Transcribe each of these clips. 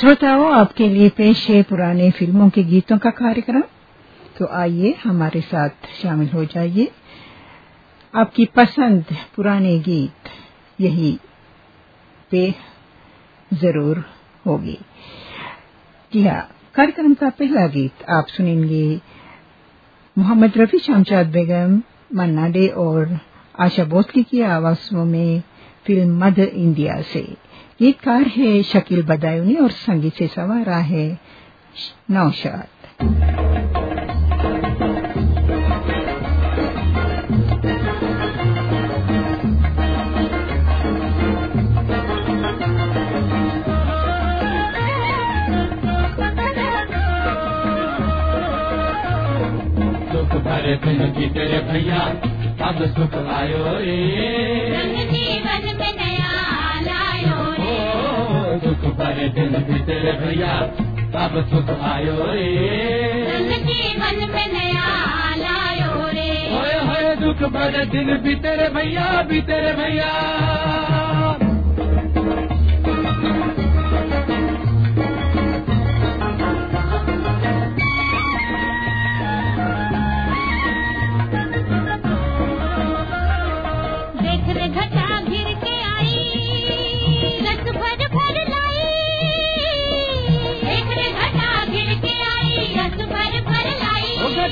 श्रोताओं, आपके लिए पेश है पुराने फ़िल्मों के गीतों का कार्यक्रम। तो आइए, हमारे साथ शामिल हो जाइए। आपकी पसंद पुराने गीत यही पे ज़रूर होगी। जी हाँ कार्यक्रम का पहला गीत आप सुनेंगे मोहम्मद रफी, शामचाद बेगम, मन्ना डे और आशा भोसले की आवाजों में फ़िल्म मदर इंडिया से। गीतकार है शकील बदायूनी और संगीत से सवारा है नौशाद। भरे तेरे भैया, अब सुख आयो रे। दुख भरे दिन की तेरे भैया तब सुख आयो रे। जीवन में नया लायो रे। होए होए दुख भरे दिन भी तेरे भैया भी तेरे भैया।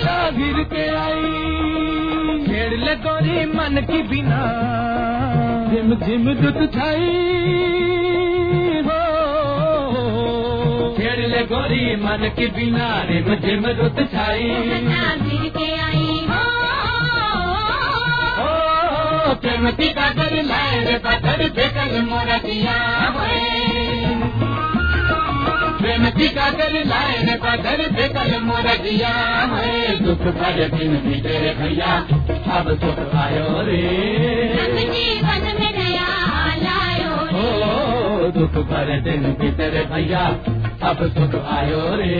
घटा गिर के आई। खेड़ ले गोरी मन की बिना। झिम झिम दुत छाई। हो। खेड़ ले गोरी मन की बिना रिम झिम दुत छाई। हो। प्रेम की कागज़ लाए पत्थर बेकल मोरा दिया प्रेम की कागज़ लाए रे पत्थर बेकल मोरा है दुख भरे दिन भी तेरे भैया अब सुख आयो रे। जीवन में नया लायो रे। दुख भरे दिन भी तेरे भैया अब सुख आयो रे।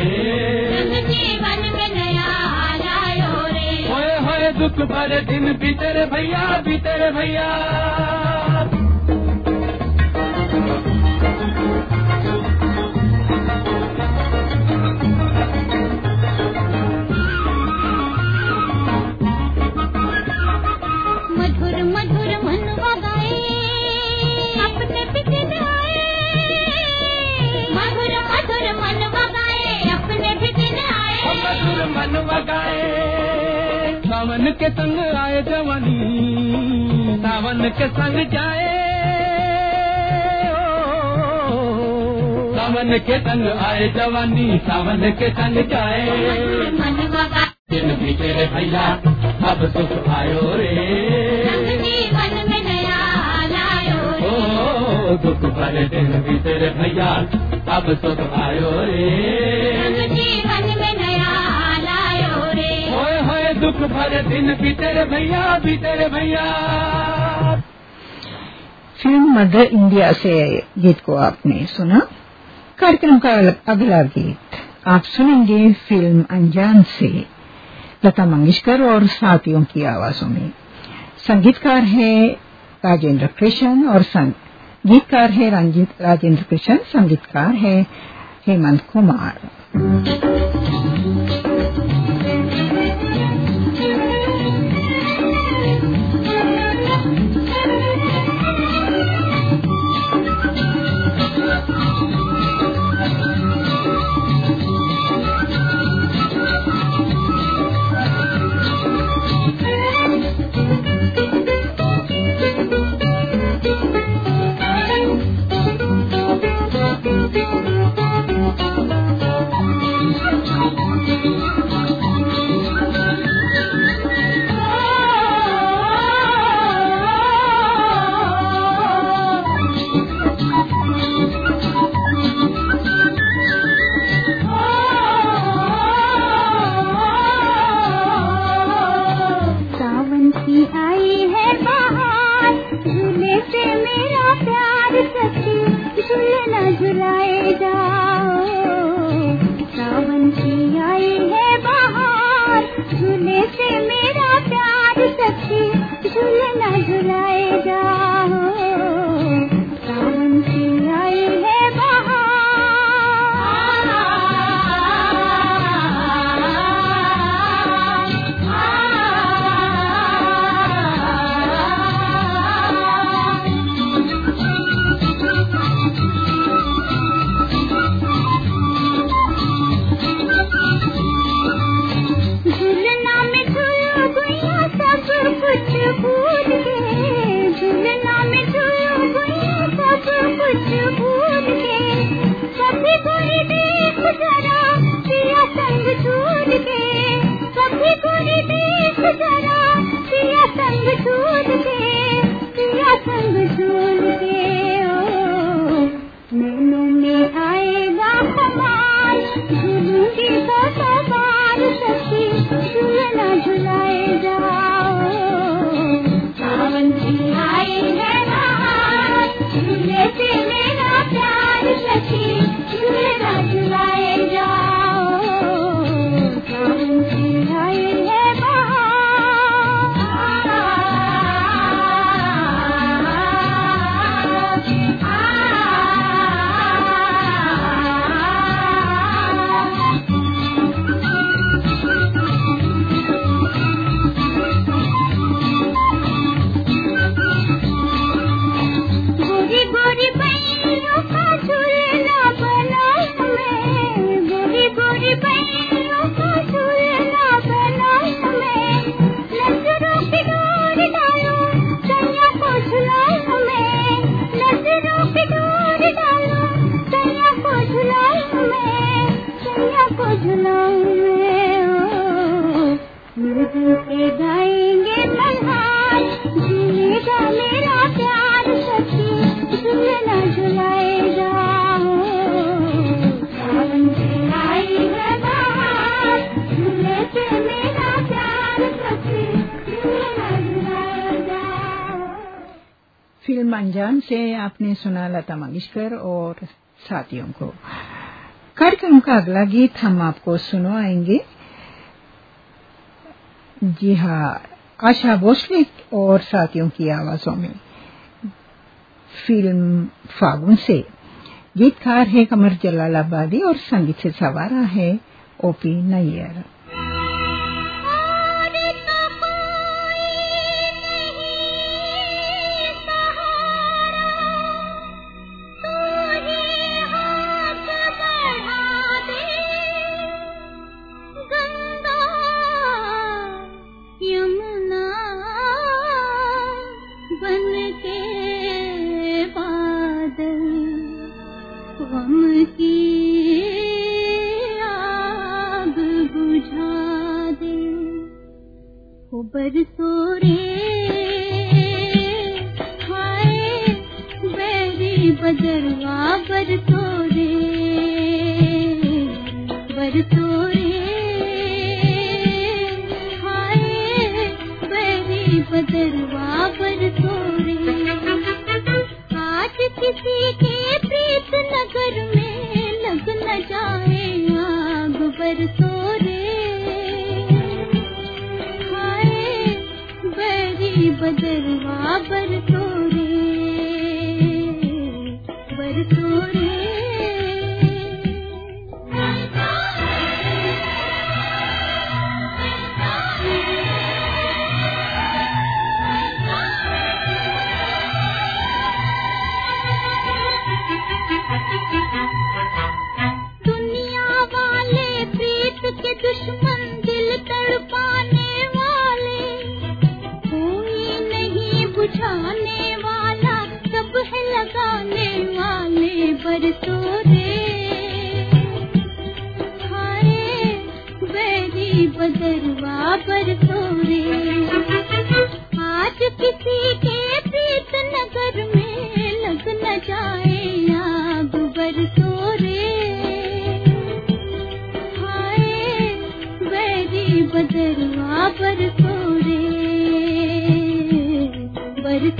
जीवन में नया लायो रे। होए होए दुख भरे दिन भी तेरे भैया भी तेरे भैया। मधुर मधुर मन वगाए सावन के संग आए जवानी सावन के संग जाए सावन के संग आए जवानी, सावन के संग जाए। दिन भी तेरे भैया, अब सुख आयो रे। जीवन में नया ओ, दुख भरे दिन भी तेरे भैया, अब सुख आयो रे। दुख भरे दिन भी तेरे भैया, भी तेरे भैया। फ़िल्म मदर इंडिया से गीत को आपने सुना। कार्यक्रम का अगला गीत आप सुनेंगे फ़िल्म अनजान से। लता मंगेशकर और साथियों की आवाजों में। संगीतकार है राजेंद्र कृष्ण और गीतकार है राजेंद्र कृष्ण, संगीतकार है हेमंत कुमार। आपने सुना लता मंगेशकर और साथियों को कार्यक्रम का अगला गीत हम आपको सुनवाएँगे। जी हाँ आशा भोसले और साथियों की आवाजों में। फ़िल्म फागुन से। गीतकार है कमर जलाल आबादी और संगीत से सवारा है ओपी नैयर।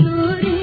तोरी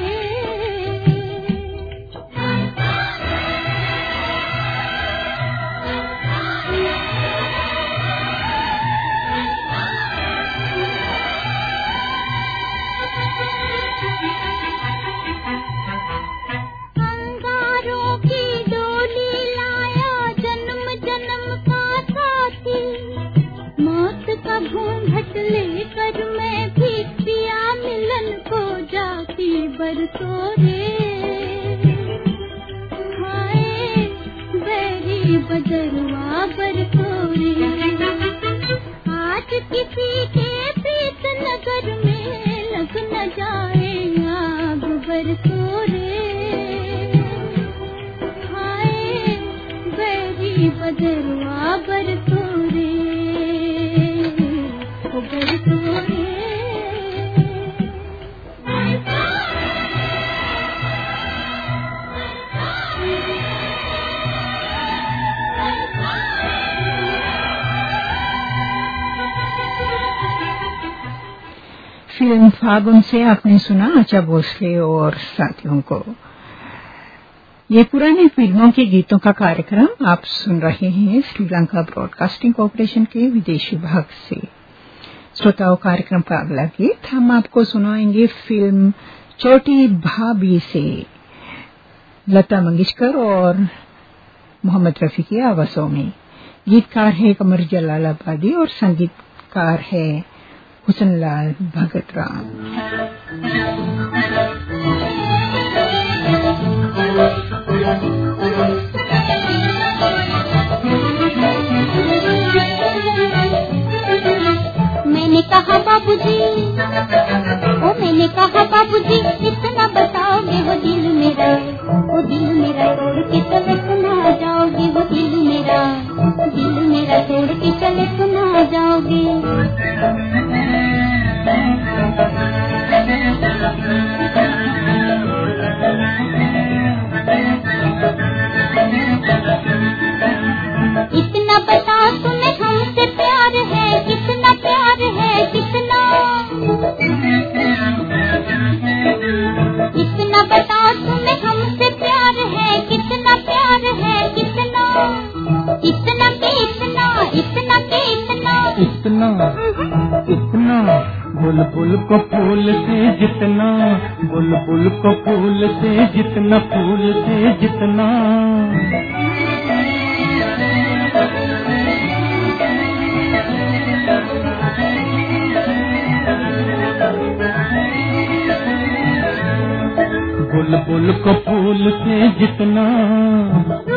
फागुन से आपने सुना, आचा भोसले और साथियों को। ये पुरानी फ़िल्मों के गीतों का कार्यक्रम आप सुन रहे हैं श्रीलंका ब्रॉडकास्टिंग कॉरपोरेशन के विदेश विभाग से। श्रोताओं, कार्यक्रम का अगला गीत हम आपको सुनाएँगे फ़िल्म छोटी भाभी से। लता मंगेशकर और मोहम्मद रफी की आवाजों में। गीतकार है कमर जलाल जलालाबादी और संगीतकार है हुसनलाल भगत राम। मैंने कहा बाबूजी ओ मैंने कहा जितना बुलबुल को फूल से जितना फूल से जितना। बुलबुल को फूल से जितना।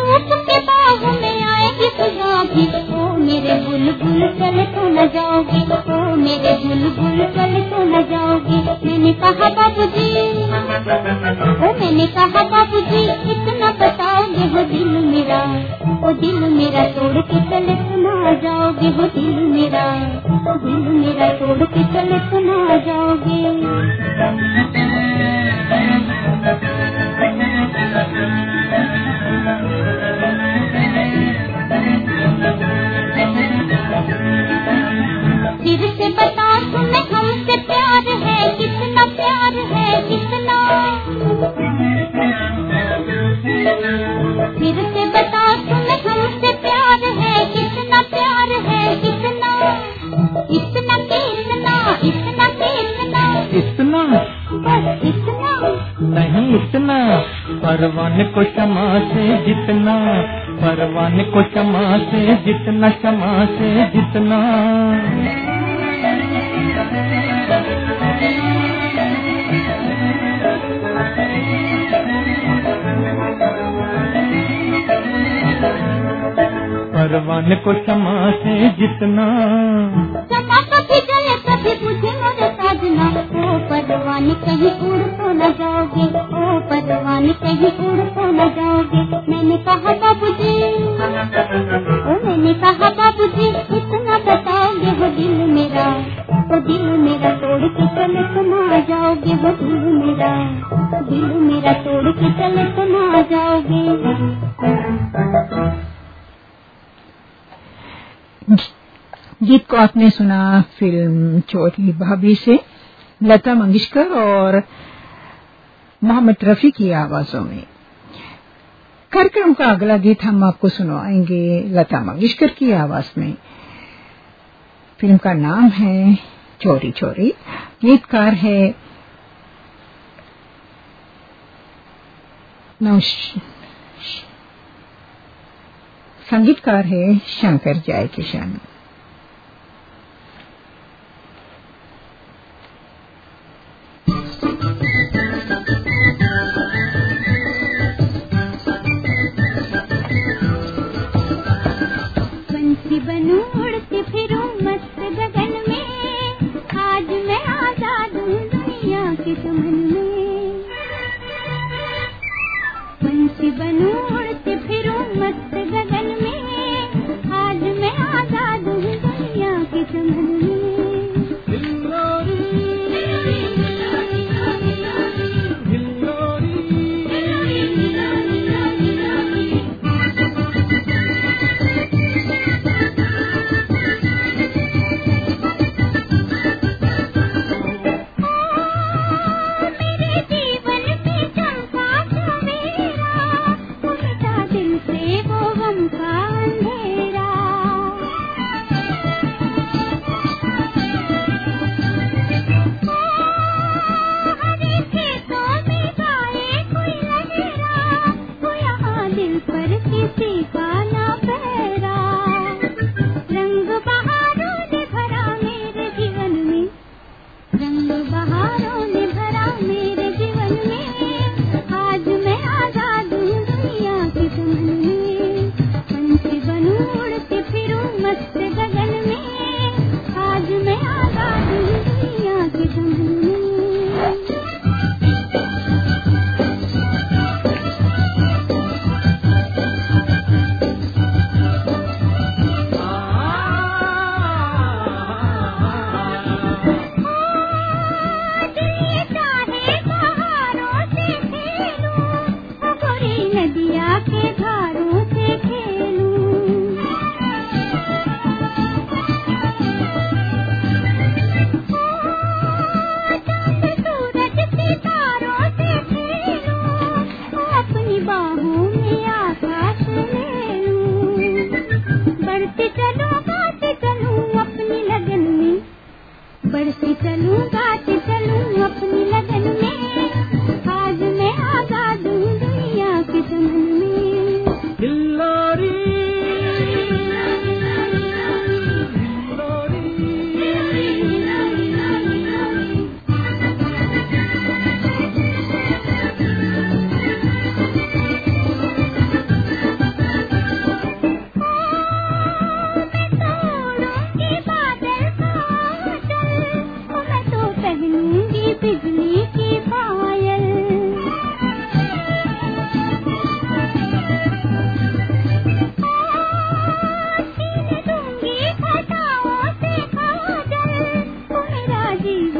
मेरे बुलबुल चल तो न जाओगे ओ मेरे बुलबुल चल तो न जाओगे। मैंने कहा बाबू जी ओ, मैंने कहा बाबू जी इतना बताओगे वो दिल मेरा? वो दिल मेरा तोड़ के चले सुना जाओगे, वो दिल मेरा। दिल मेरा तोड़ के चले सुना जाओगे। फिर से बता तुम्हें हमसे प्यार है कितना प्यार है कितना। फिर से बता तुम्हें हमसे प्यार है कितना प्यार है कितना। इतना के इतना इतना के इतना इतना? बस इतना। नहीं इतना। परवान को क्षमा से जितना। परवान को क्षमा से जितना क्षमा से जितना। परवान को क्षमा से जितना। ओ कहीं उड़ तो न जाओगे। ओ कहीं उड़ तो न जाओगे। मैंने कहा बाबूजी, ओ मैंने कहा बाबूजी दिल मेरा वो दिल मेरा तोड़ के चले सुना जाओगे वो दिल मेरा दिल मेरा तोड़ के चले सुना जाओगे। गीत को आपने सुना फ़िल्म चोरी भाभी से, लता मंगेशकर और मोहम्मद रफी की आवाजों में। कार्यक्रम का अगला गीत हम आपको सुनाएँगे लता मंगेशकर की आवाज़ में। फ़िल्म का नाम है चोरी चोरी। गीतकार है संगीतकार है शंकर जयकिशन। बंसी किसी का बढ़ते चलूँ गाते चलूँ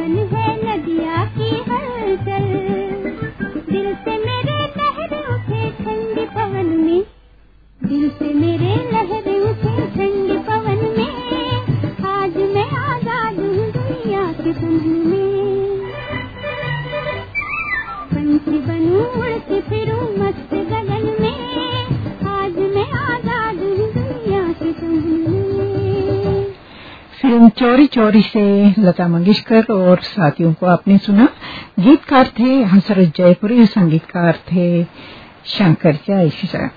चौरी चौरी से लता मंगेशकर और साथियों को आपने सुना। गीतकार थे हंसरत जयपुरी संगीतकार थे शंकर जयशा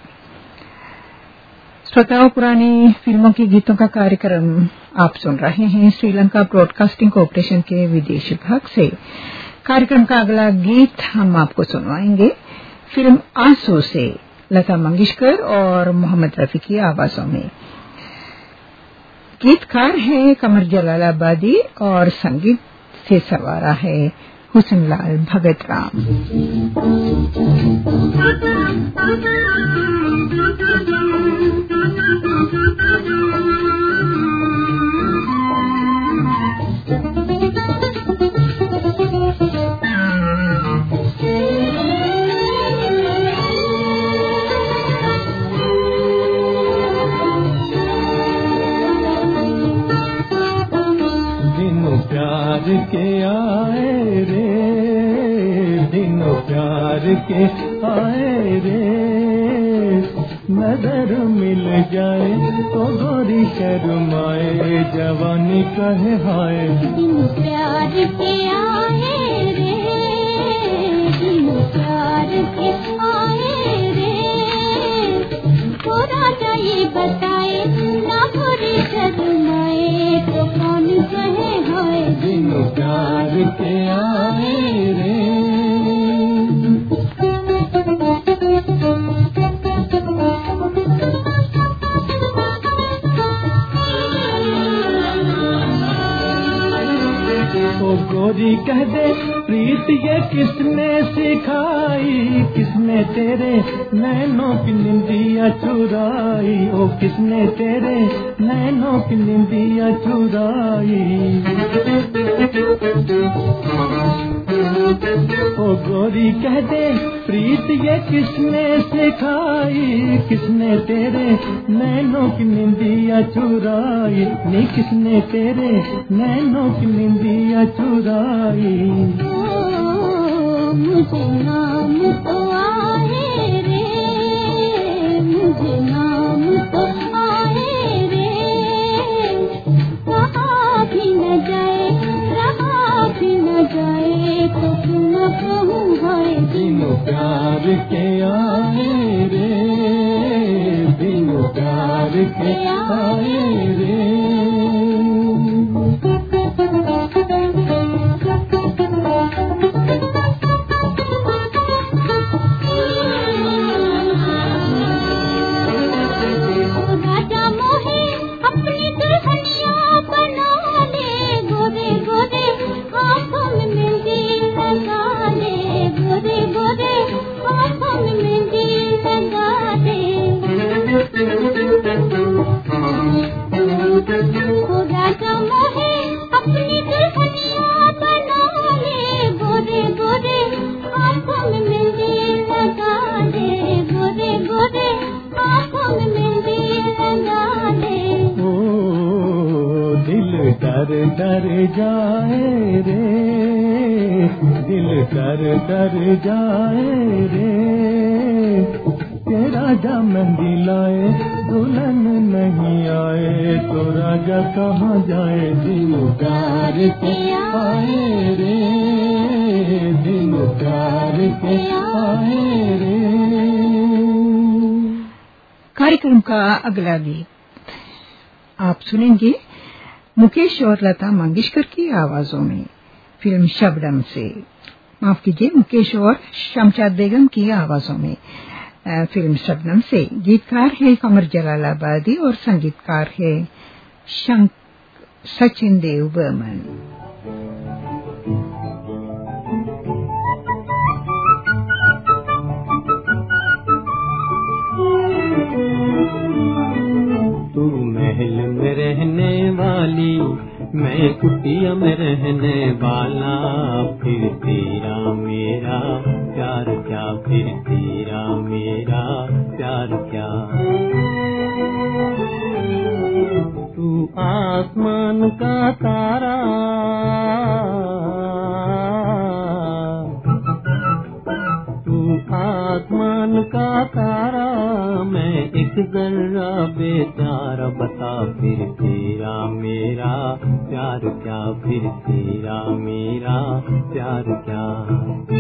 श्रोताओं, पुरानी फ़िल्मों के गीतों का कार्यक्रम आप सुन रहे हैं श्रीलंका ब्रॉडकास्टिंग कॉरपोरेशन के विदेश विभाग से। कार्यक्रम का अगला गीत हम आपको सुनवाएँगे। फ़िल्म आँसू से लता मंगेशकर और मोहम्मद रफी की आवाजों में। गीतकार हैं कमर जलालाबादी और संगीत से सवारा है हुसनलाल भगत राम के आए रे दिनों प्यार के आए रे। नज़र मिल जाए तो गोरी शर्माए, जवानी कहे हाय प्यार के आए प्यार बताए कह दे प्रीत ये किसने सिखाई? किसने तेरे नैनों की निंदिया चुराई? ओ, किसने तेरे नैनों की निंदिया चुराई? ओ, गोरी कह दे प्रीत ये किसने सिखाई? किसने तेरे नैनों की निंदिया चुराई? नी किसने तेरे नैनों की निंदिया चुराई? डर डर जाए रे, दिल डर डर जाए रे। के राजा मेहंदी लाए दुल्हन नहीं आए तो राजा कहाँ जाए? दिल डर के आए रे, दिल डर के आए रे। कार्यक्रम का अगला गीत आप सुनेंगे। मुकेश और लता मंगेशकर की आवाजों में। फ़िल्म शबडम से। माफ़ कीजिए, मुकेश और शमशाद बेगम की आवाजों में। फ़िल्म शबनम से। गीतकार है कमर जलालाबादी और संगीतकार है शंक, सचिन देव बर्मन तेरा मेरा प्यार क्या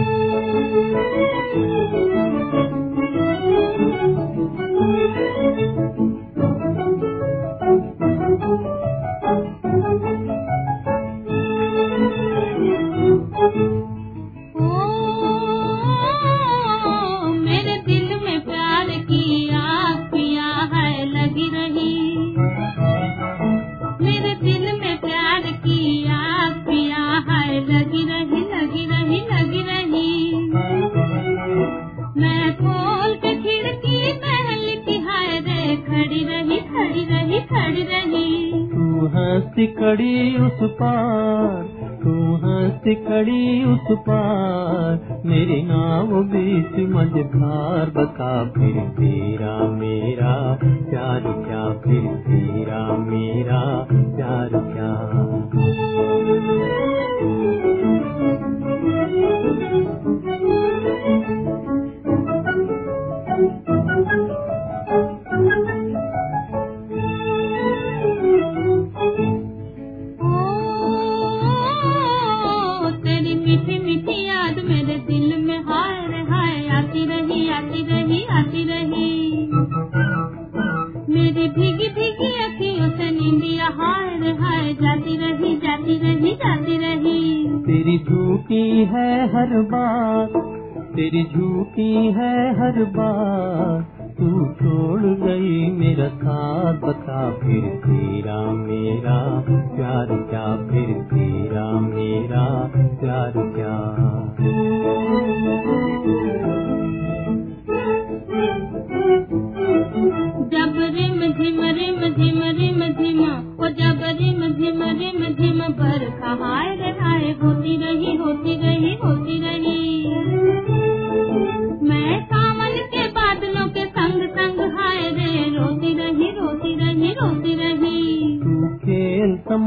मझधार का फिर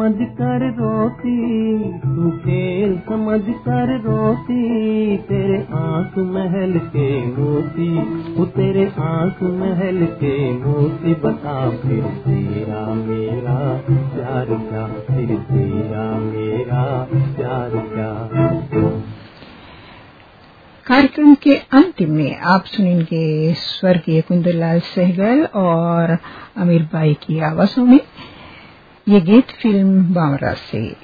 समझ कर रोती, तू खेल समझ कर रोती, तेरे आँसू महल के मोती वो तेरे आँसू महल के मोती, बता फिर तेरा मेरा, प्यार क्या? फिर तेरा मेरा, प्यार क्या? कार्यक्रम के अंतिम में आप सुनेंगे स्वर्गीय कुंदलाल सहगल और अमीर बाई की आवाजों में। ये गीत फ़िल्म बावरा से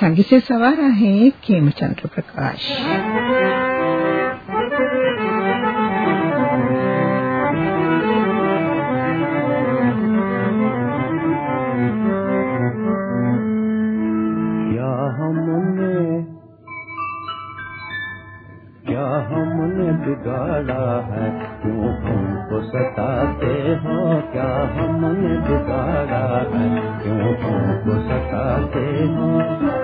संगीत से सवार है खेमचंद्र प्रकाश। बिगाड़ा है? क्यों हमको सताते हो? क्या हमने बिगाड़ा है? ඔබ සතා තේ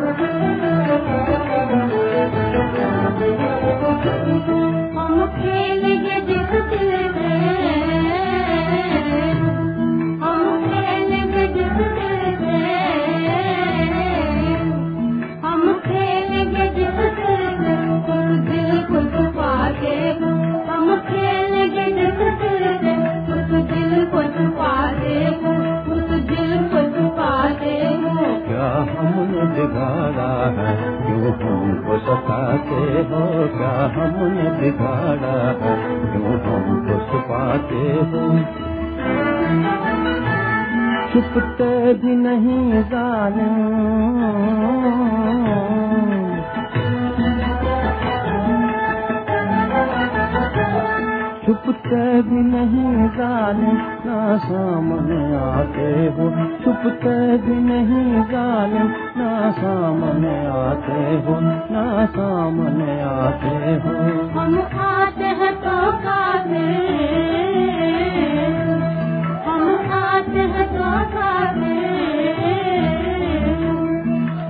है क्यों हमको छुपाते हो। छुपते भी नहीं जालिम छुपते भी नहीं जालिम ना सामने आते हो। छुपते भी नहीं जालिम ना सामने आते हो। ना सामने आते हो। हम आते हैं तो खाते, हम आते हैं तो खाते,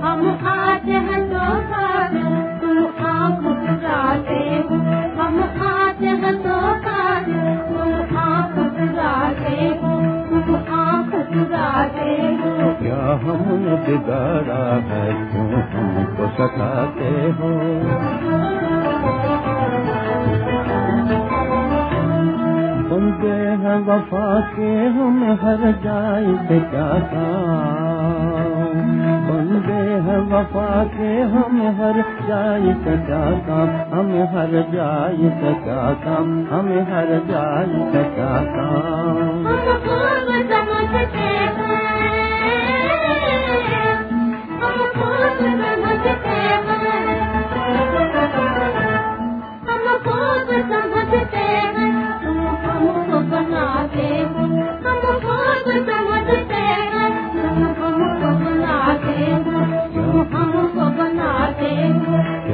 हम आते हैं तो खाते, तुम आँख हो। हम क्या हमने बिगाड़ा है? क्यों हमको सताते हो? बंदे हैं वफा के हम हर जाए क्या बंदे हैं, वफा के हम हर जाय से क्या काम। हम हर जाए से काम, हम हर जाय से क्या काम। हम खूब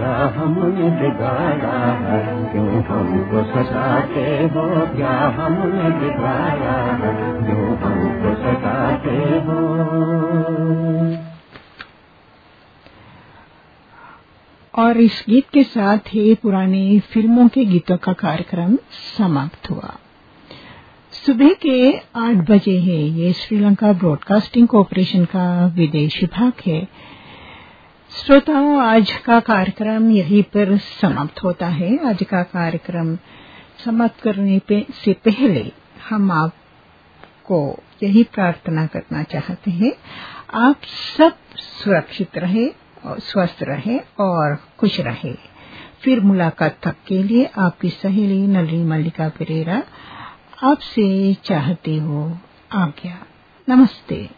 क्या हमने बिगाड़ा है। क्यों हमको सताते हो क्या? हमने बिगाड़ा है। क्यों हमको सताते हो? और इस गीत के साथ ही पुरानी फ़िल्मों के गीतों का कार्यक्रम समाप्त हुआ। सुबह के आठ बजे है ये श्रीलंका ब्रॉडकास्टिंग कॉरपोरेशन का विदेश विभाग है। श्रोताओं, आज का कार्यक्रम यहीं पर समाप्त होता है। आज का कार्यक्रम समाप्त करने पे, से पहले हम आपको यही प्रार्थना करना चाहते हैं। आप सब सुरक्षित रहे, स्वस्थ रहे और खुश रहे। फिर मुलाकात तक के लिए आपकी सहेली नलिनी मल्लिका पेरेरा आपसे चाहती हो आज्ञा। नमस्ते।